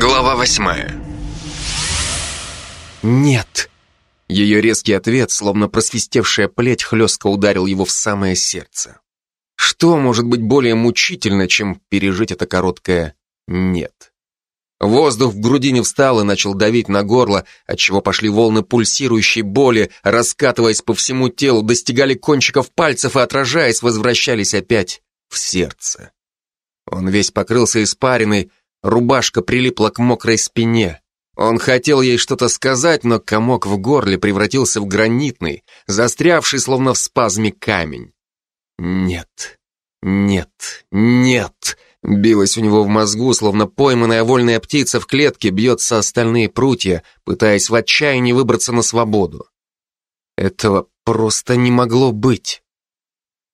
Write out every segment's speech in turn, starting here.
Глава восьмая. «Нет!» Ее резкий ответ, словно просвистевшая плеть, хлестко ударил его в самое сердце. Что может быть более мучительно, чем пережить это короткое «нет»? Воздух в грудине встал и начал давить на горло, отчего пошли волны пульсирующей боли, раскатываясь по всему телу, достигали кончиков пальцев и, отражаясь, возвращались опять в сердце. Он весь покрылся испариной, рубашка прилипла к мокрой спине. Он хотел ей что-то сказать, но комок в горле превратился в гранитный, застрявший словно в спазме камень. Нет, нет, нет. Билась у него в мозгу, словно пойманная вольная птица в клетке бьется остальные прутья, пытаясь в отчаянии выбраться на свободу. Этого просто не могло быть.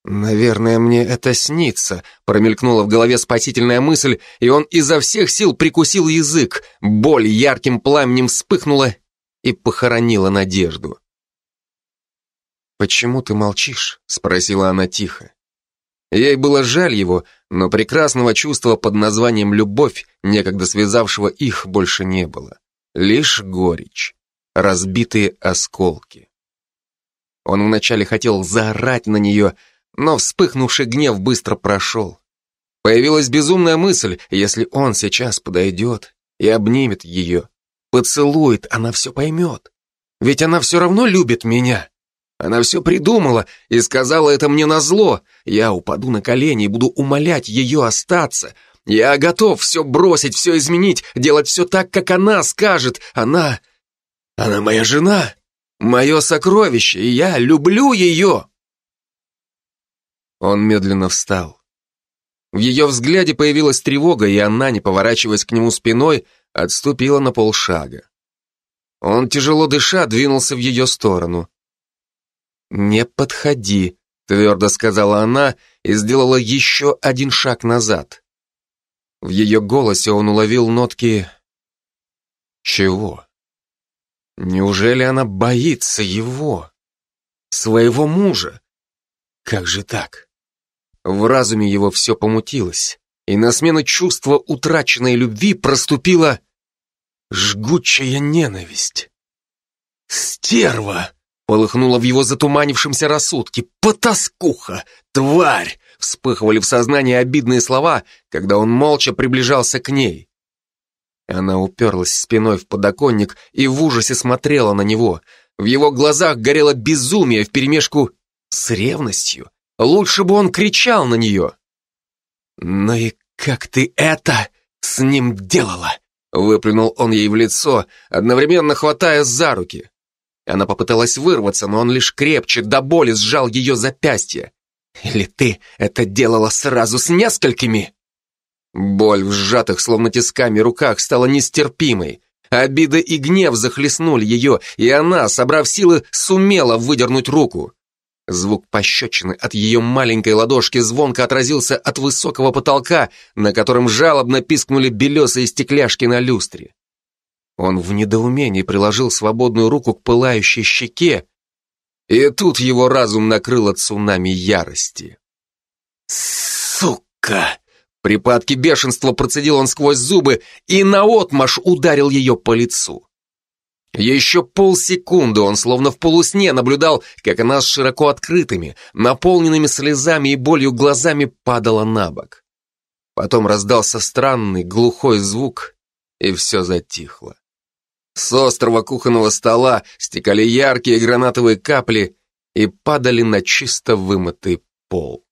«Наверное, мне это снится», — промелькнула в голове спасительная мысль, и он изо всех сил прикусил язык. Боль ярким пламенем вспыхнула и похоронила надежду. «Почему ты молчишь?» — спросила она тихо. Ей было жаль его, но прекрасного чувства под названием «любовь», некогда связавшего их, больше не было. Лишь горечь, разбитые осколки. Он вначале хотел заорать на нее, но вспыхнувший гнев быстро прошел. Появилась безумная мысль, если он сейчас подойдет и обнимет ее, поцелует, она все поймет. Ведь она все равно любит меня. Она все придумала и сказала это мне назло. Я упаду на колени и буду умолять ее остаться. Я готов все бросить, все изменить, делать все так, как она скажет. Она... Она моя жена, мое сокровище, и я люблю ее. Он медленно встал. В ее взгляде появилась тревога, и она, не поворачиваясь к нему спиной, отступила на полшага. Он, тяжело дыша, двинулся в ее сторону. «Не подходи», — твердо сказала она и сделала еще один шаг назад. В ее голосе он уловил нотки... Чего? Неужели она боится его? Своего мужа? Как же так? В разуме его все помутилось, и на смену чувства утраченной любви проступила жгучая ненависть. «Стерва!» — полыхнула в его затуманившемся рассудке. «Потаскуха! Тварь!» — вспыхивали в сознании обидные слова, когда он молча приближался к ней. Она уперлась спиной в подоконник и в ужасе смотрела на него. В его глазах горело безумие вперемешку с ревностью. Лучше бы он кричал на нее. «Ну и как ты это с ним делала?» Выплюнул он ей в лицо, одновременно хватая за руки. Она попыталась вырваться, но он лишь крепче до боли сжал ее запястье. «Или ты это делала сразу с несколькими?» Боль в сжатых, словно тисками, руках стала нестерпимой. Обида и гнев захлестнули ее, и она, собрав силы, сумела выдернуть руку. Звук пощечины от ее маленькой ладошки звонко отразился от высокого потолка, на котором жалобно пискнули белесые стекляшки на люстре. Он в недоумении приложил свободную руку к пылающей щеке, и тут его разум накрыло цунами ярости. «Сука!» Припадки бешенства процедил он сквозь зубы и наотмашь ударил ее по лицу. Еще полсекунды он словно в полусне наблюдал, как она с широко открытыми, наполненными слезами и болью глазами падала на бок. Потом раздался странный глухой звук, и все затихло. С острого кухонного стола стекали яркие гранатовые капли и падали на чисто вымытый пол.